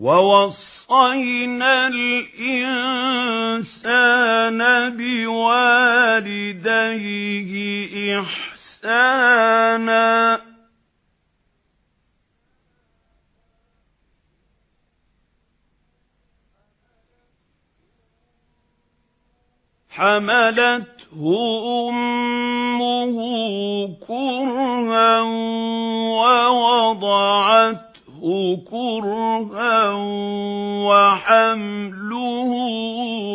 وَوَصَّيْنَا الْإِنسَانَ بِوَالِدَيْهِ إِحْسَانًا حَمَلَتْهُ أُمُّهُ كُرْهًا وَحَمْلُهُ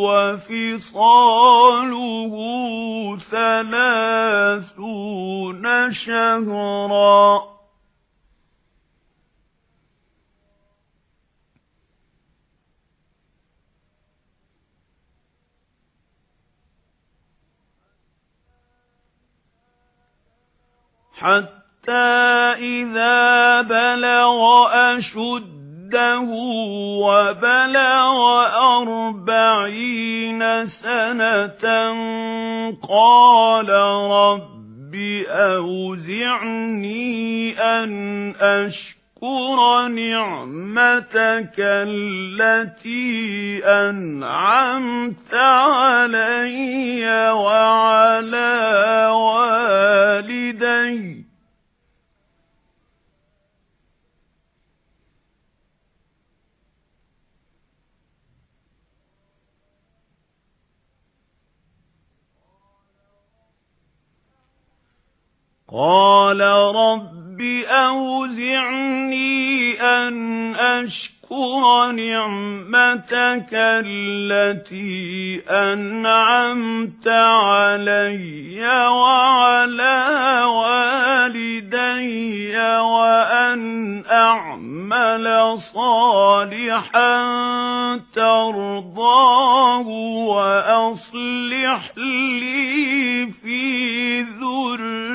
وَفِصَالُهُ ثَلَاثُونَ شَهْرًا حَتَّى إِذَا بَلَغَ أَشُدَّهُ وَبَلَغَ أَرْبَعِينَ سَنَةً قَالَ رَبِّ أَوْزِعْنِي أَنْ أَشْكُرَ نِعْمَتَكَ الَّتِي أَنْعَمْتَ عَلَيَّ قَالَ رَبِّ أَوْزِعْنِي أَنْ أَشْكُرَ نِعْمَتَكَ الَّتِي أَنْعَمْتَ عَلَيَّ وَعَلَى وَالِدَيَّ وَأَنْ أَعْمَلَ صَالِحًا تَرْضَاهُ وَأَصْلِحْ لِي فِي ذُرِّيَّتِي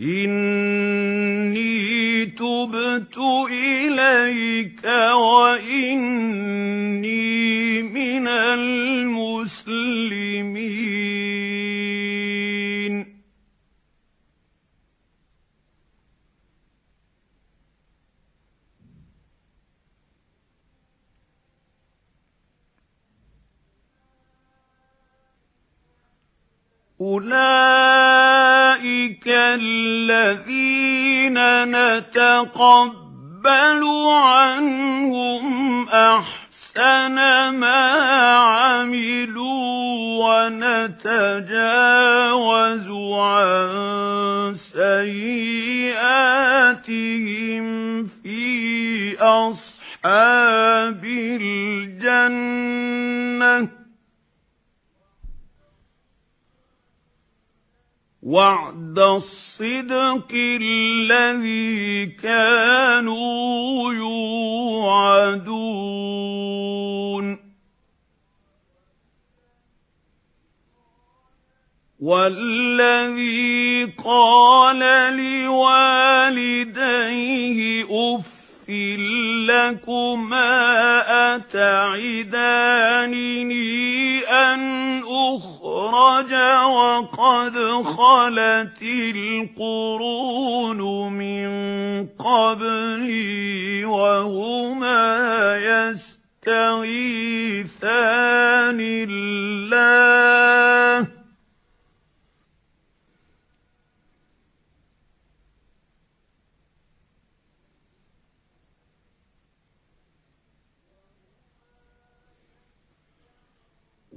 إِنِّي تُبْتُ إِلَيْكَ وَإِنِّي مِنَ الْمُسْلِمِينَ. أُولَئِكَ الَّذِينَ نَتَقَبَّلُ عَنْهُمْ أَحْسَنَ مَا عَمِلُوا وَنَتَجَاوَزُ عَن سَيِّئَاتِهِمْ فِي أَصْحَابِ الْجَنَّةِ وَعْدَ الصِّدْقِ الَّذِي كَانُوا يُوعَدُونَ وَالَّذِي قَالَ لِوَالِدَيْهِ أُفٍّ لَكُمَا أَتَعِدَانِنِي أَنْ أُخْرَجَ وَقَدْ خَلَتِ الْقُرُونُ مِنْ قَبْلِي وَهُمَا يَسْتَغِيثَانِ اللَّهَ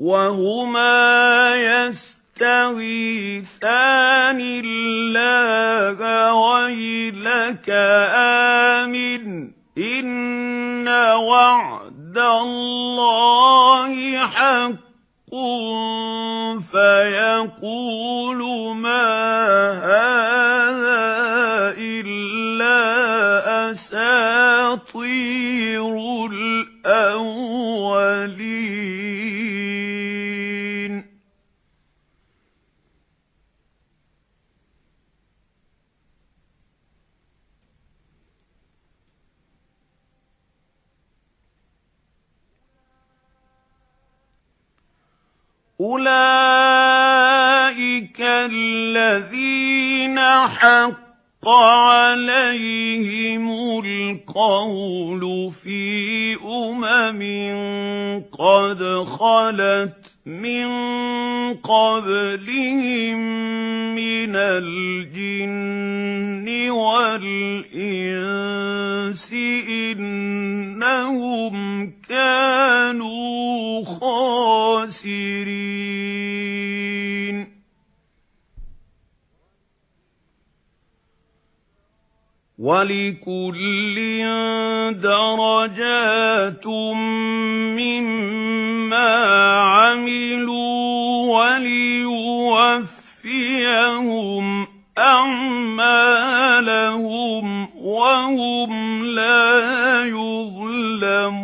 وَهُمَا يَسْتَغِيثَانِ اللَّهَ وَيْلَكَ آمِنْ. إِنَّ وَعْدَ اللَّهِ حَقٌّ فَيَقُولُ مَا هَذَا إِلَّا أَسَاطِيرُ. أُولَئِكَ الَّذِينَ حَقَّ عَلَيْهِمُ الْقَوْلُ فِي أُمَمٍ قَدْ خَلَتْ مِنْ قَبْلِهِمْ مِنَ الْجِنِّ وَالْإِنسِ وَلِكُلٍّ دَرَجَاتٌ مِّمَّا عَمِلُوا وَلِيُوَفِّيَهُمْ أَعْمَالَهُمْ وَهُمْ لَا يُظْلَمُونَ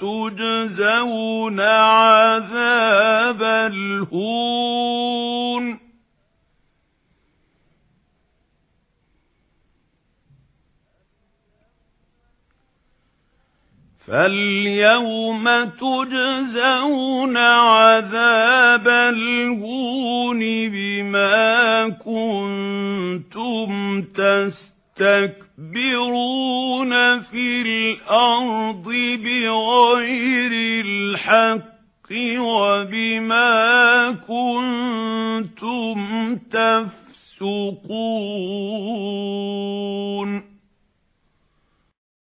تُجْزَوْنَ عَذَابَ الْهُونِ. فَالْيَوْمَ تُجْزَوْنَ عَذَابَ الْهُونِ بِمَا كُنتُمْ تَسْتَكْبِرُونَ. فِي الْأَرْضِ بِغَيْرِ الْحَقِّ وَبِمَا كُنتُمْ تَفْسُقُونَ